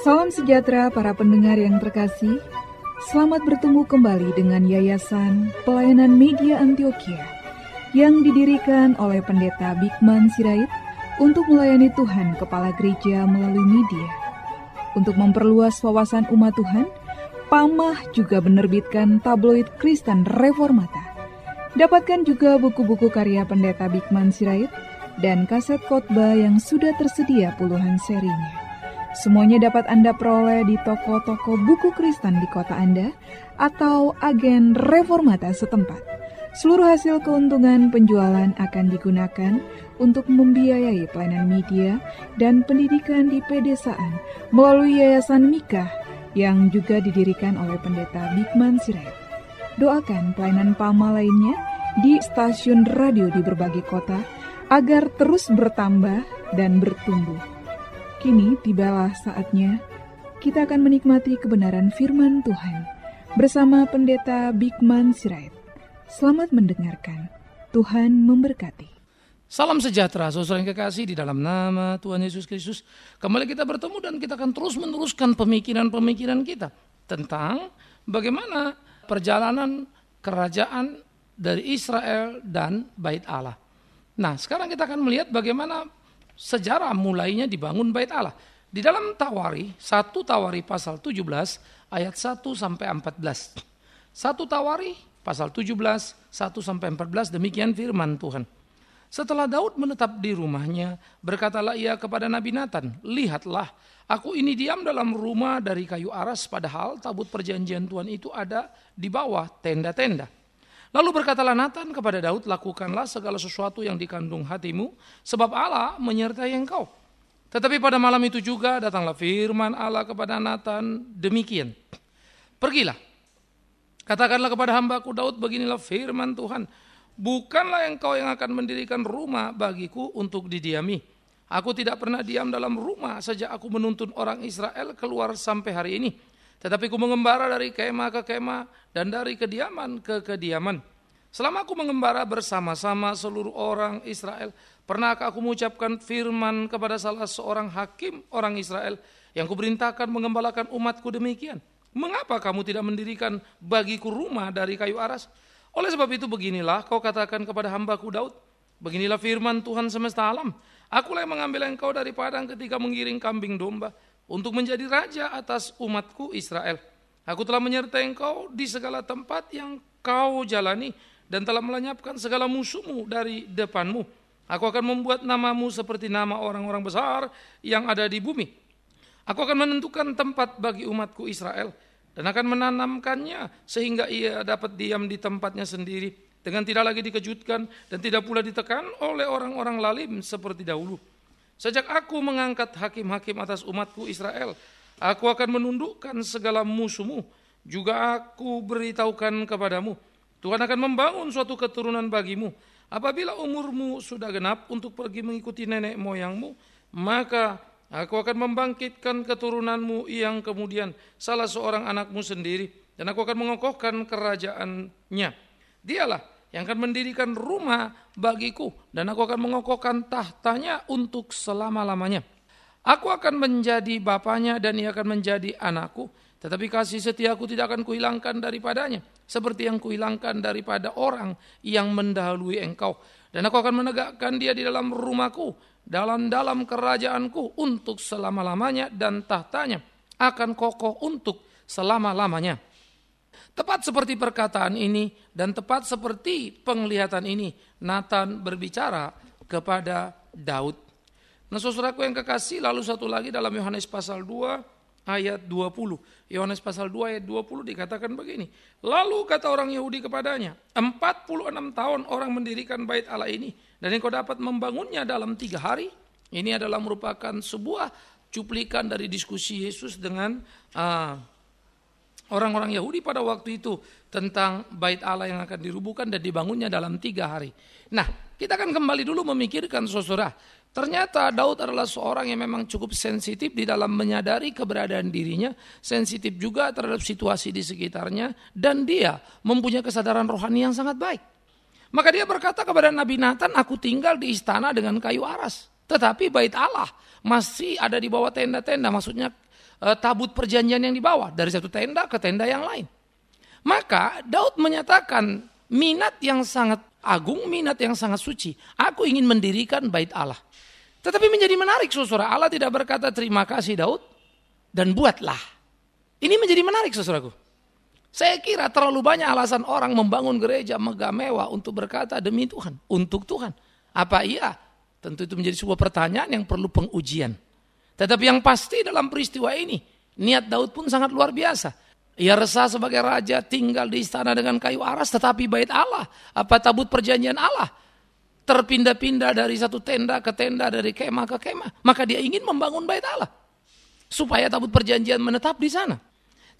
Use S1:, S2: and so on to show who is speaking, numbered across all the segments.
S1: Salam sejahtera para pendengar yang terkasih. Selamat bertemu kembali dengan Yayasan Pelayanan Media Antioquia yang didirikan oleh Pendeta Bigman Sirait untuk melayani Tuhan Kepala Gereja melalui media. Untuk memperluas wawasan umat Tuhan, Pamah juga menerbitkan tabloid Kristen Reformata. Dapatkan juga buku-buku karya Pendeta Bigman Sirait dan kaset khotbah yang sudah tersedia puluhan serinya. Semuanya dapat Anda peroleh di toko-toko buku Kristen di kota Anda atau agen reformata setempat. Seluruh hasil keuntungan penjualan akan digunakan untuk membiayai pelayanan media dan pendidikan di pedesaan melalui Yayasan Mikah yang juga didirikan oleh pendeta Bigman Sirait. Doakan pelayanan PAMA lainnya di stasiun radio di berbagai kota agar terus bertambah dan bertumbuh. Kini tibalah saatnya kita akan menikmati kebenaran firman Tuhan bersama Pendeta Bigman Sirait. Selamat mendengarkan. Tuhan memberkati.
S2: Salam sejahtera, saudara yang kekasih di dalam nama Tuhan Yesus Kristus. Kembali kita bertemu dan kita akan terus meneruskan pemikiran-pemikiran kita tentang bagaimana perjalanan kerajaan dari Israel dan Bait Allah. Nah, sekarang kita akan melihat bagaimana sejarah mulainya dibangun bait Allah. Di dalam Tawari, satu Tawari pasal 17 ayat 1 sampai 14. Satu Tawari pasal 17 1 sampai 14 demikian firman Tuhan. Setelah Daud menetap di rumahnya, berkatalah ia kepada Nabi Nathan, "Lihatlah, aku ini diam dalam rumah dari kayu aras padahal tabut perjanjian Tuhan itu ada di bawah tenda-tenda." Lalu berkatalah Nathan kepada Daud, lakukanlah segala sesuatu yang dikandung hatimu, sebab Allah menyertai engkau. Tetapi pada malam itu juga datanglah firman Allah kepada Nathan, demikian. Pergilah, katakanlah kepada hambaku Daud, beginilah firman Tuhan. Bukanlah engkau yang akan mendirikan rumah bagiku untuk didiami. Aku tidak pernah diam dalam rumah sejak aku menuntun orang Israel keluar sampai hari ini tetapi ku mengembara dari kemah ke kemah dan dari kediaman ke kediaman. Selama aku mengembara bersama-sama seluruh orang Israel, pernahkah aku mengucapkan firman kepada salah seorang hakim orang Israel yang kuperintahkan mengembalakan umatku demikian? Mengapa kamu tidak mendirikan bagiku rumah dari kayu aras? Oleh sebab itu beginilah kau katakan kepada hambaku Daud, beginilah firman Tuhan semesta alam, akulah yang mengambil engkau dari padang ketika menggiring kambing domba, untuk menjadi raja atas umatku Israel. Aku telah menyertai engkau di segala tempat yang kau jalani dan telah melenyapkan segala musuhmu dari depanmu. Aku akan membuat namamu seperti nama orang-orang besar yang ada di bumi. Aku akan menentukan tempat bagi umatku Israel dan akan menanamkannya sehingga ia dapat diam di tempatnya sendiri dengan tidak lagi dikejutkan dan tidak pula ditekan oleh orang-orang lalim seperti dahulu. Sejak aku mengangkat hakim-hakim atas umatku Israel, aku akan menundukkan segala musuhmu. Juga aku beritahukan kepadamu, Tuhan akan membangun suatu keturunan bagimu. Apabila umurmu sudah genap untuk pergi mengikuti nenek moyangmu, maka aku akan membangkitkan keturunanmu yang kemudian salah seorang anakmu sendiri, dan aku akan mengokohkan kerajaannya. Dialah yang akan mendirikan rumah bagiku dan aku akan mengokohkan tahtanya untuk selama-lamanya. Aku akan menjadi bapaknya dan ia akan menjadi anakku. Tetapi kasih setiaku tidak akan kuhilangkan daripadanya. Seperti yang kuhilangkan daripada orang yang mendahului engkau. Dan aku akan menegakkan dia di dalam rumahku. Dalam-dalam kerajaanku untuk selama-lamanya. Dan tahtanya akan kokoh untuk selama-lamanya. Tepat seperti perkataan ini dan tepat seperti penglihatan ini, Nathan berbicara kepada Daud. Nah saudaraku yang kekasih, lalu satu lagi dalam Yohanes pasal 2 ayat 20. Yohanes pasal 2 ayat 20 dikatakan begini. Lalu kata orang Yahudi kepadanya, 46 tahun orang mendirikan bait Allah ini, dan engkau dapat membangunnya dalam tiga hari. Ini adalah merupakan sebuah cuplikan dari diskusi Yesus dengan uh, orang-orang Yahudi pada waktu itu tentang bait Allah yang akan dirubuhkan dan dibangunnya dalam tiga hari. Nah, kita akan kembali dulu memikirkan saudara. Ternyata Daud adalah seorang yang memang cukup sensitif di dalam menyadari keberadaan dirinya, sensitif juga terhadap situasi di sekitarnya, dan dia mempunyai kesadaran rohani yang sangat baik. Maka dia berkata kepada Nabi Nathan, aku tinggal di istana dengan kayu aras. Tetapi bait Allah masih ada di bawah tenda-tenda. Maksudnya eh, tabut perjanjian yang dibawa dari satu tenda ke tenda yang lain. Maka Daud menyatakan minat yang sangat agung, minat yang sangat suci. Aku ingin mendirikan bait Allah. Tetapi menjadi menarik saudara, Allah tidak berkata terima kasih Daud dan buatlah. Ini menjadi menarik saudaraku. Saya kira terlalu banyak alasan orang membangun gereja megah mewah untuk berkata demi Tuhan, untuk Tuhan. Apa iya? Tentu itu menjadi sebuah pertanyaan yang perlu pengujian. Tetapi yang pasti dalam peristiwa ini, niat Daud pun sangat luar biasa. Ia resah sebagai raja tinggal di istana dengan kayu aras tetapi bait Allah. Apa tabut perjanjian Allah. Terpindah-pindah dari satu tenda ke tenda, dari kemah ke kemah. Maka dia ingin membangun bait Allah. Supaya tabut perjanjian menetap di sana.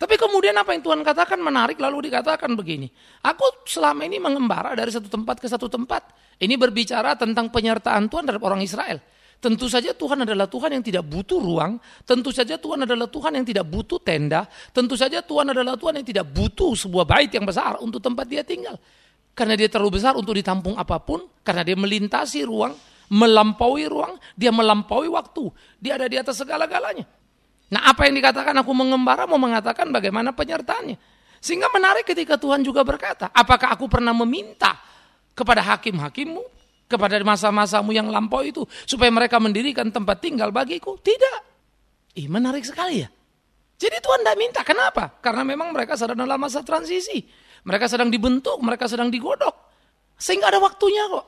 S2: Tapi kemudian apa yang Tuhan katakan menarik lalu dikatakan begini. Aku selama ini mengembara dari satu tempat ke satu tempat. Ini berbicara tentang penyertaan Tuhan terhadap orang Israel. Tentu saja Tuhan adalah Tuhan yang tidak butuh ruang. Tentu saja Tuhan adalah Tuhan yang tidak butuh tenda. Tentu saja Tuhan adalah Tuhan yang tidak butuh sebuah bait yang besar untuk tempat dia tinggal. Karena dia terlalu besar untuk ditampung apa pun. Karena dia melintasi ruang, melampaui ruang, dia melampaui waktu. Dia ada di atas segala-galanya. Nah apa yang dikatakan aku mengembara mau mengatakan bagaimana penyertaannya. Sehingga menarik ketika Tuhan juga berkata, apakah aku pernah meminta kepada hakim-hakimmu, kepada masa-masamu yang lampau itu, supaya mereka mendirikan tempat tinggal bagiku? Tidak. Ih menarik sekali ya. Jadi Tuhan tidak minta, kenapa? Karena memang mereka sedang dalam masa transisi. Mereka sedang dibentuk, mereka sedang digodok. Sehingga ada waktunya kok.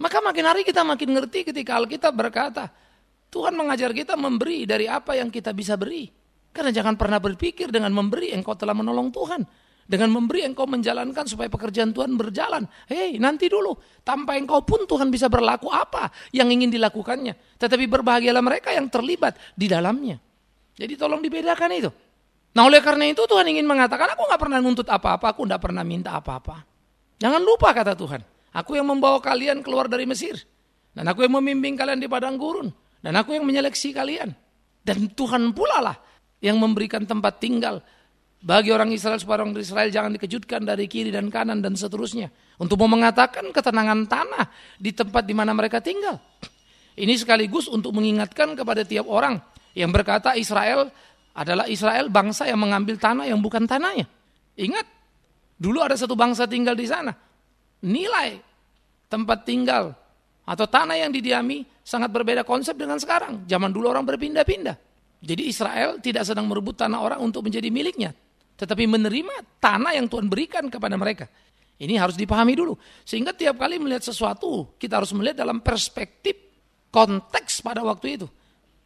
S2: Maka makin hari kita makin ngerti ketika Alkitab berkata, Tuhan mengajar kita memberi dari apa yang kita bisa beri. Karena jangan pernah berpikir dengan memberi engkau telah menolong Tuhan. Dengan memberi engkau menjalankan supaya pekerjaan Tuhan berjalan. Hei nanti dulu, tanpa engkau pun Tuhan bisa berlaku apa yang ingin dilakukannya. Tetapi berbahagialah mereka yang terlibat di dalamnya. Jadi tolong dibedakan itu. Nah oleh karena itu Tuhan ingin mengatakan, aku gak pernah nuntut apa-apa, aku gak pernah minta apa-apa. Jangan lupa kata Tuhan, aku yang membawa kalian keluar dari Mesir. Dan aku yang membimbing kalian di padang gurun. Dan aku yang menyeleksi kalian. Dan Tuhan pula lah yang memberikan tempat tinggal bagi orang Israel supaya orang Israel jangan dikejutkan dari kiri dan kanan dan seterusnya. Untuk mau mengatakan ketenangan tanah di tempat di mana mereka tinggal. Ini sekaligus untuk mengingatkan kepada tiap orang yang berkata Israel adalah Israel bangsa yang mengambil tanah yang bukan tanahnya. Ingat, dulu ada satu bangsa tinggal di sana. Nilai tempat tinggal atau tanah yang didiami sangat berbeda konsep dengan sekarang. Zaman dulu orang berpindah-pindah. Jadi Israel tidak sedang merebut tanah orang untuk menjadi miliknya. Tetapi menerima tanah yang Tuhan berikan kepada mereka. Ini harus dipahami dulu. Sehingga tiap kali melihat sesuatu, kita harus melihat dalam perspektif konteks pada waktu itu.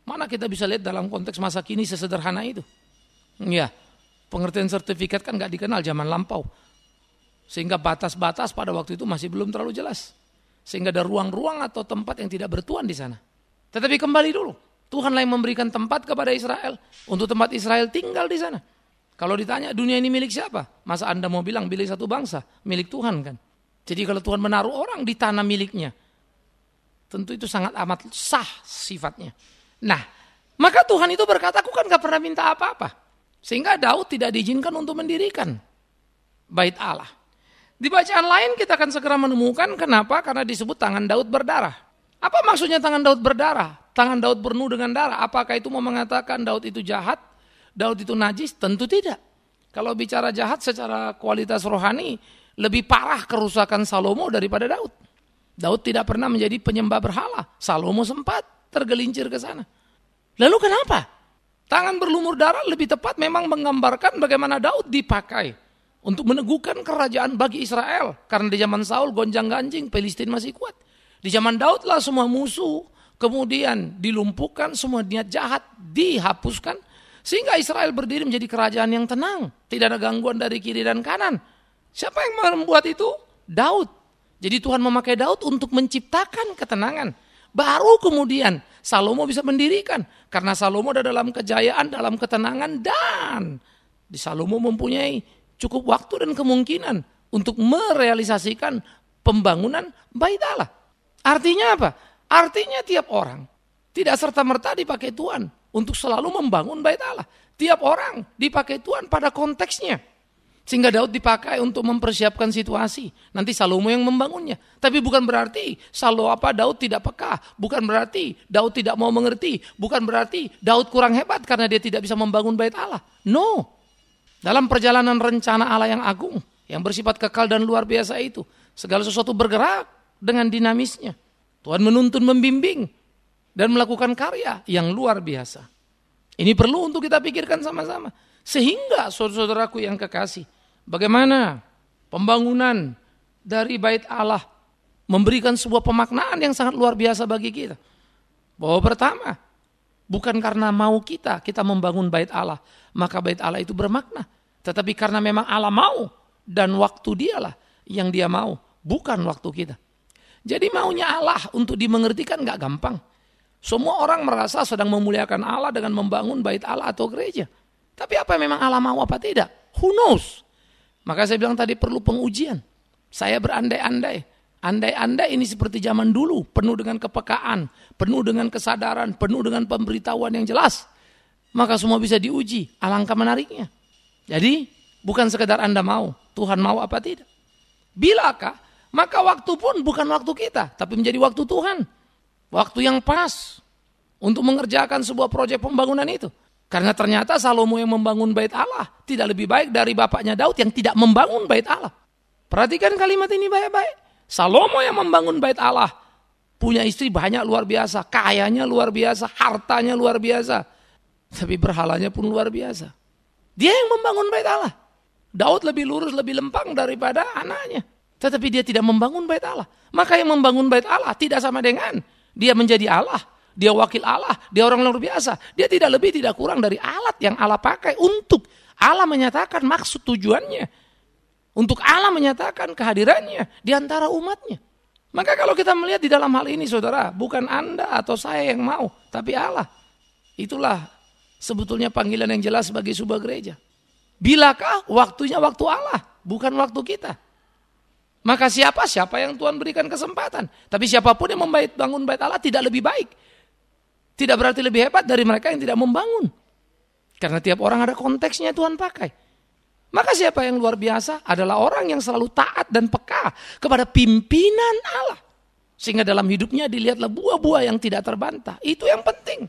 S2: Mana kita bisa lihat dalam konteks masa kini sesederhana itu. Ya, pengertian sertifikat kan gak dikenal zaman lampau. Sehingga batas-batas pada waktu itu masih belum terlalu jelas. Sehingga ada ruang-ruang atau tempat yang tidak bertuan di sana. Tetapi kembali dulu, Tuhanlah yang memberikan tempat kepada Israel untuk tempat Israel tinggal di sana. Kalau ditanya dunia ini milik siapa? Masa Anda mau bilang milik satu bangsa? Milik Tuhan kan? Jadi kalau Tuhan menaruh orang di tanah miliknya, tentu itu sangat amat sah sifatnya. Nah, maka Tuhan itu berkata, aku kan gak pernah minta apa-apa. Sehingga Daud tidak diizinkan untuk mendirikan bait Allah. Di bacaan lain kita akan segera menemukan kenapa? Karena disebut tangan Daud berdarah. Apa maksudnya tangan Daud berdarah? Tangan Daud penuh dengan darah. Apakah itu mau mengatakan Daud itu jahat? Daud itu najis? Tentu tidak. Kalau bicara jahat secara kualitas rohani, lebih parah kerusakan Salomo daripada Daud. Daud tidak pernah menjadi penyembah berhala. Salomo sempat tergelincir ke sana. Lalu kenapa? Tangan berlumur darah lebih tepat memang menggambarkan bagaimana Daud dipakai untuk meneguhkan kerajaan bagi Israel. Karena di zaman Saul gonjang ganjing, Palestina masih kuat. Di zaman Daud lah semua musuh, kemudian dilumpuhkan, semua niat jahat dihapuskan. Sehingga Israel berdiri menjadi kerajaan yang tenang. Tidak ada gangguan dari kiri dan kanan. Siapa yang membuat itu? Daud. Jadi Tuhan memakai Daud untuk menciptakan ketenangan. Baru kemudian Salomo bisa mendirikan. Karena Salomo ada dalam kejayaan, dalam ketenangan dan di Salomo mempunyai cukup waktu dan kemungkinan untuk merealisasikan pembangunan bait Allah. Artinya apa? Artinya tiap orang tidak serta-merta dipakai Tuhan untuk selalu membangun bait Allah. Tiap orang dipakai Tuhan pada konteksnya. Sehingga Daud dipakai untuk mempersiapkan situasi. Nanti Salomo yang membangunnya. Tapi bukan berarti Salomo apa Daud tidak peka. Bukan berarti Daud tidak mau mengerti. Bukan berarti Daud kurang hebat karena dia tidak bisa membangun bait Allah. No. Dalam perjalanan rencana Allah yang agung, yang bersifat kekal dan luar biasa itu, segala sesuatu bergerak dengan dinamisnya. Tuhan menuntun, membimbing, dan melakukan karya yang luar biasa. Ini perlu untuk kita pikirkan sama-sama. Sehingga saudara-saudaraku yang kekasih, bagaimana pembangunan dari bait Allah memberikan sebuah pemaknaan yang sangat luar biasa bagi kita. Bahwa pertama, bukan karena mau kita, kita membangun bait Allah, maka bait Allah itu bermakna. Tetapi karena memang Allah mau dan waktu dialah yang dia mau, bukan waktu kita. Jadi maunya Allah untuk dimengertikan nggak gampang. Semua orang merasa sedang memuliakan Allah dengan membangun bait Allah atau gereja. Tapi apa memang Allah mau apa tidak? Who knows? Maka saya bilang tadi perlu pengujian. Saya berandai-andai. Andai-andai ini seperti zaman dulu, penuh dengan kepekaan, penuh dengan kesadaran, penuh dengan pemberitahuan yang jelas. Maka semua bisa diuji, alangkah menariknya. Jadi, bukan sekedar Anda mau, Tuhan mau apa tidak. Bilakah? Maka waktu pun bukan waktu kita, tapi menjadi waktu Tuhan. Waktu yang pas untuk mengerjakan sebuah proyek pembangunan itu. Karena ternyata Salomo yang membangun bait Allah tidak lebih baik dari bapaknya Daud yang tidak membangun bait Allah. Perhatikan kalimat ini baik-baik. Salomo yang membangun bait Allah punya istri banyak luar biasa, kayanya luar biasa, hartanya luar biasa. Tapi berhalanya pun luar biasa. Dia yang membangun bait Allah. Daud lebih lurus, lebih lempang daripada anaknya. Tetapi dia tidak membangun bait Allah. Maka yang membangun bait Allah tidak sama dengan dia menjadi Allah. Dia wakil Allah, dia orang luar biasa. Dia tidak lebih tidak kurang dari alat yang Allah pakai untuk Allah menyatakan maksud tujuannya. Untuk Allah menyatakan kehadirannya di antara umatnya. Maka kalau kita melihat di dalam hal ini saudara, bukan Anda atau saya yang mau, tapi Allah. Itulah sebetulnya panggilan yang jelas bagi sebuah gereja. Bilakah waktunya waktu Allah, bukan waktu kita. Maka siapa siapa yang Tuhan berikan kesempatan. Tapi siapa pun yang membangun bait Allah tidak lebih baik tidak berarti lebih hebat dari mereka yang tidak membangun. Karena tiap orang ada konteksnya Tuhan pakai. Maka siapa yang luar biasa adalah orang yang selalu taat dan peka kepada pimpinan Allah. Sehingga dalam hidupnya dilihatlah buah-buah yang tidak terbantah. Itu yang penting.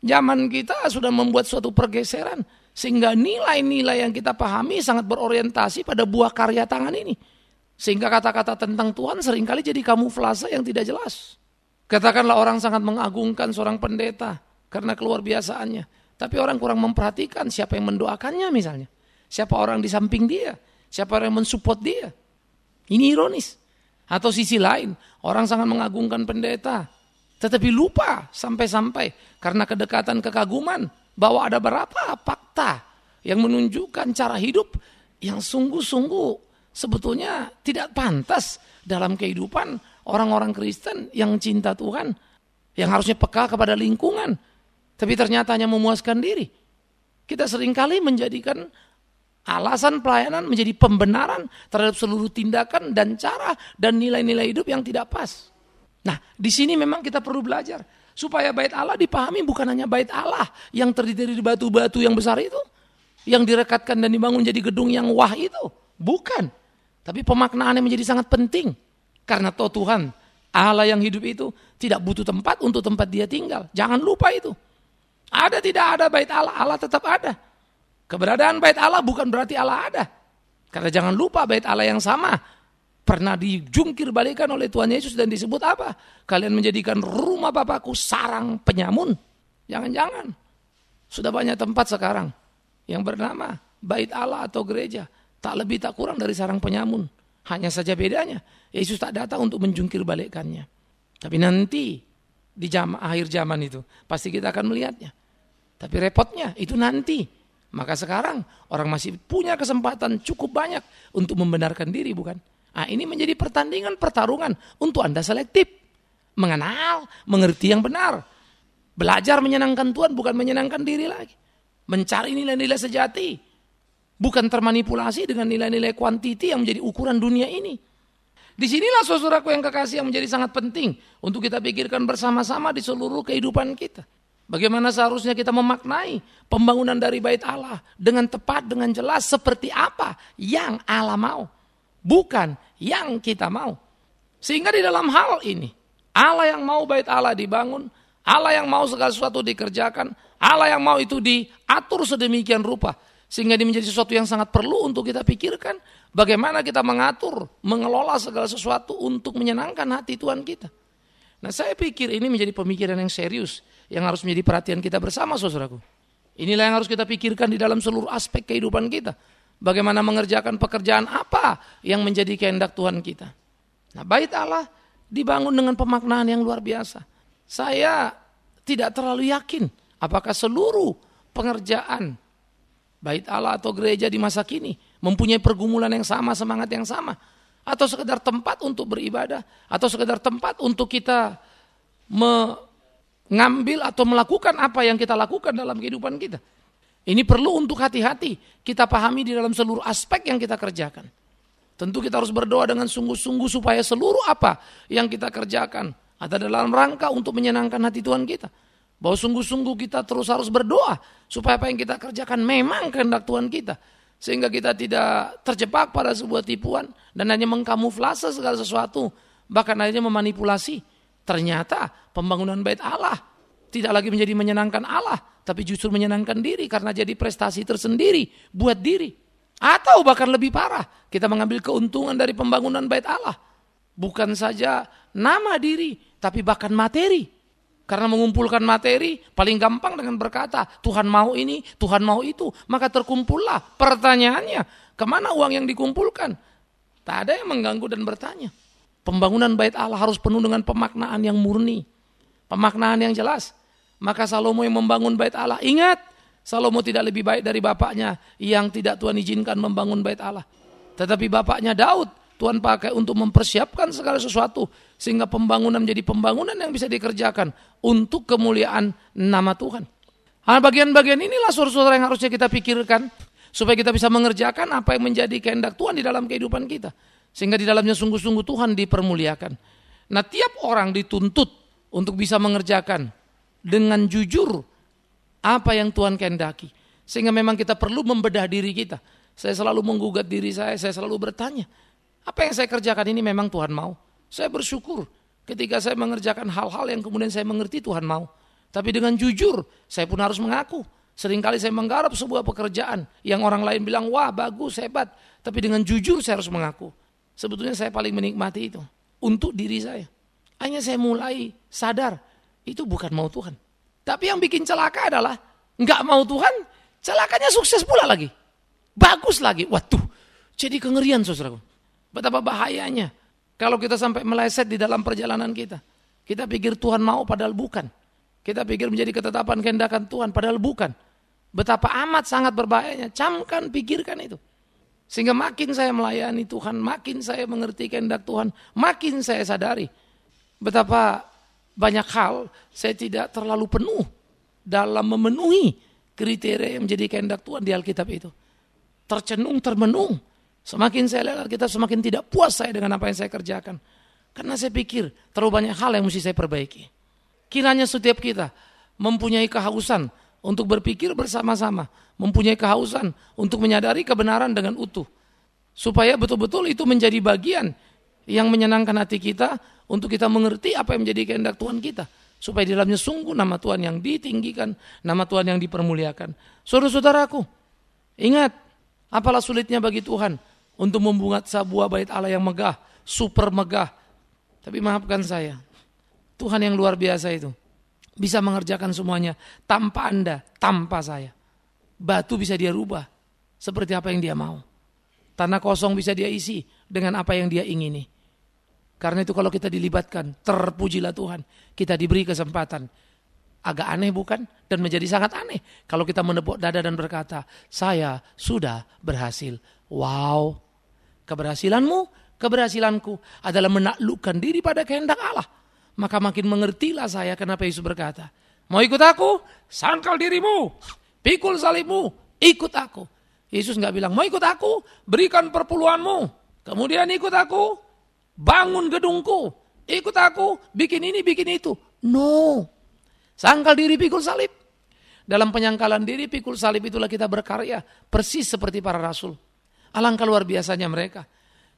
S2: Zaman kita sudah membuat suatu pergeseran. Sehingga nilai-nilai yang kita pahami sangat berorientasi pada buah karya tangan ini. Sehingga kata-kata tentang Tuhan sering kali jadi kamuflase yang tidak jelas. Katakanlah orang sangat mengagungkan seorang pendeta karena keluar biasaannya. Tapi orang kurang memperhatikan siapa yang mendoakannya misalnya. Siapa orang di samping dia. Siapa yang mensupport dia. Ini ironis. Atau sisi lain, orang sangat mengagungkan pendeta. Tetapi lupa sampai-sampai karena kedekatan kekaguman bahwa ada berapa fakta yang menunjukkan cara hidup yang sungguh-sungguh sebetulnya tidak pantas dalam kehidupan orang-orang Kristen yang cinta Tuhan, yang harusnya peka kepada lingkungan, tapi ternyata hanya memuaskan diri. Kita sering kali menjadikan alasan pelayanan menjadi pembenaran terhadap seluruh tindakan dan cara dan nilai-nilai hidup yang tidak pas. Nah, di sini memang kita perlu belajar supaya bait Allah dipahami bukan hanya bait Allah yang terdiri dari batu-batu yang besar itu, yang direkatkan dan dibangun jadi gedung yang wah itu, bukan. Tapi pemaknaannya menjadi sangat penting. Karena toh Tuhan, Allah yang hidup itu tidak butuh tempat untuk tempat dia tinggal. Jangan lupa itu. Ada tidak ada bait Allah, Allah tetap ada. Keberadaan bait Allah bukan berarti Allah ada. Karena jangan lupa bait Allah yang sama pernah dijungkir balikan oleh Tuhan Yesus dan disebut apa? Kalian menjadikan rumah Bapakku sarang penyamun. Jangan-jangan. Sudah banyak tempat sekarang yang bernama bait Allah atau gereja. Tak lebih tak kurang dari sarang penyamun. Hanya saja bedanya, Yesus tak datang untuk menjungkir balikkannya. Tapi nanti di jam, akhir zaman itu pasti kita akan melihatnya. Tapi repotnya itu nanti. Maka sekarang orang masih punya kesempatan cukup banyak untuk membenarkan diri bukan? Nah, ini menjadi pertandingan pertarungan untuk Anda selektif. Mengenal, mengerti yang benar. Belajar menyenangkan Tuhan bukan menyenangkan diri lagi. Mencari nilai-nilai sejati Bukan termanipulasi dengan nilai-nilai kuantiti yang menjadi ukuran dunia ini. Di sinilah saudaraku yang kekasih yang menjadi sangat penting untuk kita pikirkan bersama-sama di seluruh kehidupan kita. Bagaimana seharusnya kita memaknai pembangunan dari bait Allah dengan tepat, dengan jelas seperti apa yang Allah mau. Bukan yang kita mau. Sehingga di dalam hal ini, Allah yang mau bait Allah dibangun, Allah yang mau segala sesuatu dikerjakan, Allah yang mau itu diatur sedemikian rupa. Sehingga ini menjadi sesuatu yang sangat perlu untuk kita pikirkan. Bagaimana kita mengatur, mengelola segala sesuatu untuk menyenangkan hati Tuhan kita. Nah saya pikir ini menjadi pemikiran yang serius yang harus menjadi perhatian kita bersama saudaraku. Inilah yang harus kita pikirkan di dalam seluruh aspek kehidupan kita. Bagaimana mengerjakan pekerjaan apa yang menjadi kehendak Tuhan kita. Nah bait Allah dibangun dengan pemaknaan yang luar biasa. Saya tidak terlalu yakin apakah seluruh pengerjaan bait Allah atau gereja di masa kini mempunyai pergumulan yang sama, semangat yang sama. Atau sekedar tempat untuk beribadah. Atau sekedar tempat untuk kita mengambil atau melakukan apa yang kita lakukan dalam kehidupan kita. Ini perlu untuk hati-hati kita pahami di dalam seluruh aspek yang kita kerjakan. Tentu kita harus berdoa dengan sungguh-sungguh supaya seluruh apa yang kita kerjakan ada dalam rangka untuk menyenangkan hati Tuhan kita. Bahwa sungguh-sungguh kita terus harus berdoa supaya apa yang kita kerjakan memang kehendak Tuhan kita. Sehingga kita tidak terjebak pada sebuah tipuan dan hanya mengkamuflase segala sesuatu. Bahkan akhirnya memanipulasi Ternyata pembangunan bait Allah tidak lagi menjadi menyenangkan Allah, tapi justru menyenangkan diri karena jadi prestasi tersendiri buat diri. Atau bahkan lebih parah, kita mengambil keuntungan dari pembangunan bait Allah. Bukan saja nama diri, tapi bahkan materi. Karena mengumpulkan materi paling gampang dengan berkata, Tuhan mau ini, Tuhan mau itu. Maka terkumpullah pertanyaannya, ke mana uang yang dikumpulkan? Tak ada yang mengganggu dan bertanya. Pembangunan bait Allah harus penuh dengan pemaknaan yang murni. Pemaknaan yang jelas. Maka Salomo yang membangun bait Allah, ingat, Salomo tidak lebih baik dari bapaknya yang tidak Tuhan izinkan membangun bait Allah. Tetapi bapaknya Daud, Tuhan pakai untuk mempersiapkan segala sesuatu sehingga pembangunan menjadi pembangunan yang bisa dikerjakan untuk kemuliaan nama Tuhan. Nah, bagian-bagian inilah saudara-saudara yang harusnya kita pikirkan supaya kita bisa mengerjakan apa yang menjadi kehendak Tuhan di dalam kehidupan kita. Sehingga di dalamnya sungguh-sungguh Tuhan dipermuliakan. Nah tiap orang dituntut untuk bisa mengerjakan dengan jujur apa yang Tuhan kehendaki. Sehingga memang kita perlu membedah diri kita. Saya selalu menggugat diri saya, saya selalu bertanya. Apa yang saya kerjakan ini memang Tuhan mau. Saya bersyukur ketika saya mengerjakan hal-hal yang kemudian saya mengerti Tuhan mau. Tapi dengan jujur, saya pun harus mengaku. Seringkali saya menggarap sebuah pekerjaan yang orang lain bilang, wah bagus, hebat. Tapi dengan jujur saya harus mengaku. Sebetulnya saya paling menikmati itu untuk diri saya. Hanya saya mulai sadar itu bukan mau Tuhan. Tapi yang bikin celaka adalah nggak mau Tuhan, celakanya sukses pula lagi. Bagus lagi. Waduh, jadi kengerian saudaraku. Betapa bahayanya kalau kita sampai meleset di dalam perjalanan kita. Kita pikir Tuhan mau padahal bukan. Kita pikir menjadi ketetapan kehendakan Tuhan padahal bukan. Betapa amat sangat berbahayanya. Camkan, pikirkan itu. Sehingga makin saya melayani Tuhan, makin saya mengerti kehendak Tuhan, makin saya sadari betapa banyak hal saya tidak terlalu penuh dalam memenuhi kriteria yang menjadi kehendak Tuhan di Alkitab itu. Tercenung, termenung. Semakin saya lihat Alkitab, semakin tidak puas saya dengan apa yang saya kerjakan. Karena saya pikir terlalu banyak hal yang mesti saya perbaiki. Kiranya setiap kita mempunyai kehausan untuk berpikir bersama-sama, mempunyai kehausan untuk menyadari kebenaran dengan utuh. Supaya betul-betul itu menjadi bagian yang menyenangkan hati kita untuk kita mengerti apa yang menjadi kehendak Tuhan kita. Supaya di dalamnya sungguh nama Tuhan yang ditinggikan, nama Tuhan yang dipermuliakan. Saudara-saudaraku, ingat, apalah sulitnya bagi Tuhan untuk membuat sebuah bait Allah yang megah, super megah. Tapi maafkan saya, Tuhan yang luar biasa itu bisa mengerjakan semuanya tanpa Anda, tanpa saya. Batu bisa dia rubah seperti apa yang dia mau. Tanah kosong bisa dia isi dengan apa yang dia ingini. Karena itu kalau kita dilibatkan, terpujilah Tuhan. Kita diberi kesempatan. Agak aneh bukan? Dan menjadi sangat aneh. Kalau kita menepuk dada dan berkata, saya sudah berhasil. Wow. Keberhasilanmu, keberhasilanku adalah menaklukkan diri pada kehendak Allah maka makin mengertilah saya kenapa Yesus berkata, mau ikut aku? Sangkal dirimu, pikul salibmu, ikut aku. Yesus nggak bilang, mau ikut aku? Berikan perpuluhanmu. Kemudian ikut aku, bangun gedungku. Ikut aku, bikin ini, bikin itu. No. Sangkal diri pikul salib. Dalam penyangkalan diri pikul salib itulah kita berkarya. Persis seperti para rasul. Alangkah luar biasanya mereka.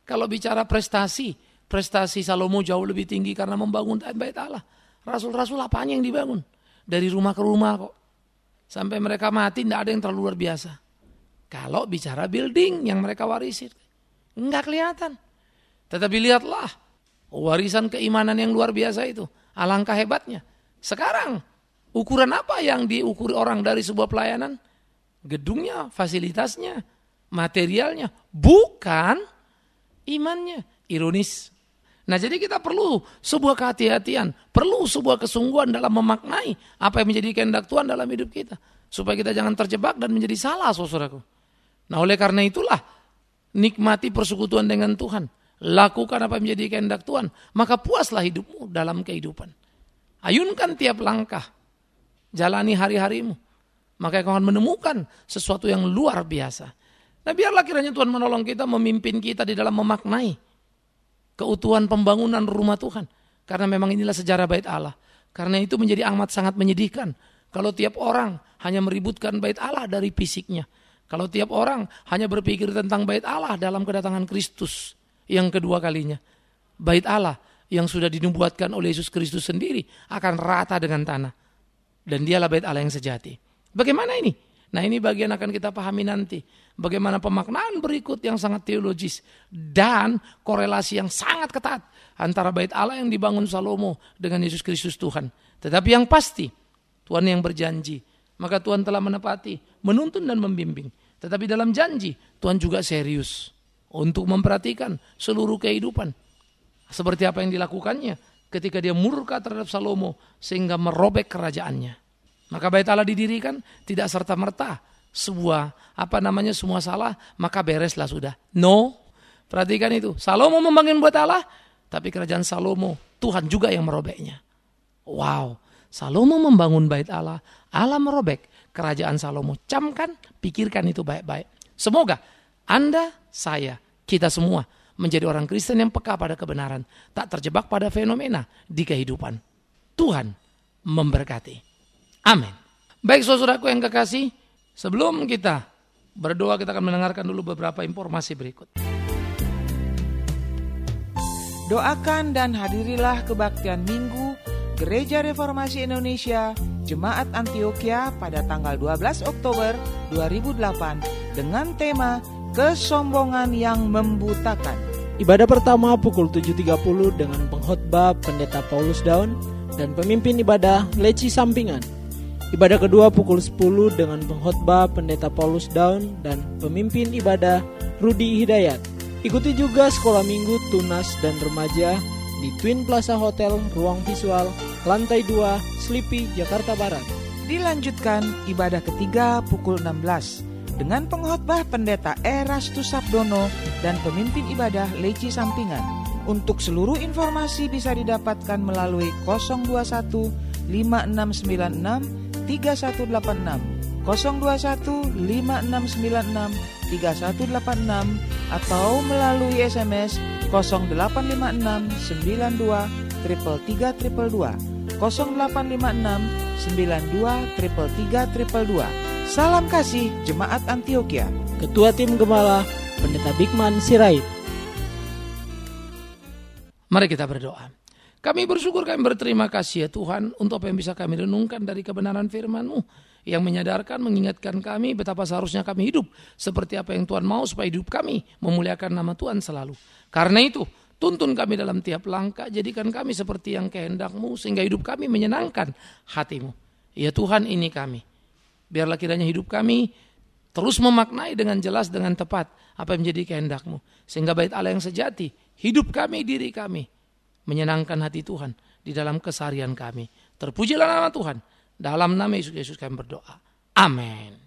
S2: Kalau bicara prestasi, prestasi Salomo jauh lebih tinggi karena membangun bait Allah. Rasul-rasul apanya yang dibangun? Dari rumah ke rumah kok. Sampai mereka mati tidak ada yang terlalu luar biasa. Kalau bicara building yang mereka warisi, enggak kelihatan. Tetapi lihatlah warisan keimanan yang luar biasa itu. Alangkah hebatnya. Sekarang ukuran apa yang diukur orang dari sebuah pelayanan? Gedungnya, fasilitasnya, materialnya, bukan imannya. Ironis. Nah jadi kita perlu sebuah kehati-hatian, perlu sebuah kesungguhan dalam memaknai apa yang menjadi kehendak Tuhan dalam hidup kita. Supaya kita jangan terjebak dan menjadi salah saudaraku. Nah oleh karena itulah nikmati persekutuan dengan Tuhan. Lakukan apa yang menjadi kehendak Tuhan. Maka puaslah hidupmu dalam kehidupan. Ayunkan tiap langkah. Jalani hari-harimu. Maka kau akan menemukan sesuatu yang luar biasa. Nah biarlah kiranya Tuhan menolong kita, memimpin kita di dalam memaknai keutuhan pembangunan rumah Tuhan. Karena memang inilah sejarah bait Allah. Karena itu menjadi amat sangat menyedihkan. Kalau tiap orang hanya meributkan bait Allah dari fisiknya. Kalau tiap orang hanya berpikir tentang bait Allah dalam kedatangan Kristus yang kedua kalinya. Bait Allah yang sudah dinubuatkan oleh Yesus Kristus sendiri akan rata dengan tanah. Dan dialah bait Allah yang sejati. Bagaimana ini? Nah ini bagian akan kita pahami nanti. Bagaimana pemaknaan berikut yang sangat teologis dan korelasi yang sangat ketat antara bait Allah yang dibangun Salomo dengan Yesus Kristus Tuhan. Tetapi yang pasti Tuhan yang berjanji, maka Tuhan telah menepati, menuntun dan membimbing. Tetapi dalam janji Tuhan juga serius untuk memperhatikan seluruh kehidupan. Seperti apa yang dilakukannya ketika dia murka terhadap Salomo sehingga merobek kerajaannya. Maka bait Allah didirikan tidak serta-merta sebuah apa namanya semua salah maka bereslah sudah. No. Perhatikan itu. Salomo membangun buat Allah, tapi kerajaan Salomo Tuhan juga yang merobeknya. Wow. Salomo membangun bait Allah, Allah merobek kerajaan Salomo. Camkan, pikirkan itu baik-baik. Semoga Anda, saya, kita semua menjadi orang Kristen yang peka pada kebenaran, tak terjebak pada fenomena di kehidupan. Tuhan memberkati. Amin. Baik saudaraku yang kekasih, sebelum kita berdoa kita akan mendengarkan dulu beberapa informasi berikut.
S3: Doakan dan hadirilah kebaktian Minggu Gereja Reformasi Indonesia Jemaat Antioquia pada tanggal 12 Oktober 2008 dengan tema Kesombongan yang Membutakan.
S4: Ibadah pertama pukul 7.30 dengan pengkhotbah Pendeta Paulus Daun dan pemimpin ibadah Leci Sampingan. Ibadah kedua pukul 10 dengan pengkhotbah Pendeta Paulus Daun dan pemimpin ibadah Rudi Hidayat. Ikuti juga sekolah minggu tunas dan remaja di Twin Plaza Hotel Ruang Visual, lantai 2, Sleepy, Jakarta Barat.
S3: Dilanjutkan ibadah ketiga pukul 16 dengan pengkhotbah Pendeta Erastus Sabdono dan pemimpin ibadah Leci Sampingan. Untuk seluruh informasi bisa didapatkan melalui 021 5696 3186 021 5696 3186 atau melalui SMS 0856 92 triple 3 triple 2 0856 92 triple 3 triple 2 Salam kasih Jemaat Antioquia.
S4: Ketua Tim Gembala Pendeta Bigman Sirait.
S2: Mari kita berdoa kami bersyukur kami berterima kasih ya Tuhan untuk apa yang bisa kami renungkan dari kebenaran firman-Mu yang menyadarkan, mengingatkan kami betapa seharusnya kami hidup seperti apa yang Tuhan mau supaya hidup kami memuliakan nama Tuhan selalu. Karena itu, tuntun kami dalam tiap langkah, jadikan kami seperti yang kehendak-Mu sehingga hidup kami menyenangkan hati-Mu. Ya Tuhan ini kami. Biarlah kiranya hidup kami terus memaknai dengan jelas, dengan tepat apa yang menjadi kehendak-Mu. Sehingga bait Allah yang sejati, hidup kami, diri kami, menyenangkan hati Tuhan di dalam kesarian kami. Terpujilah nama Tuhan. Dalam nama Yesus Yesus kami berdoa. Amin.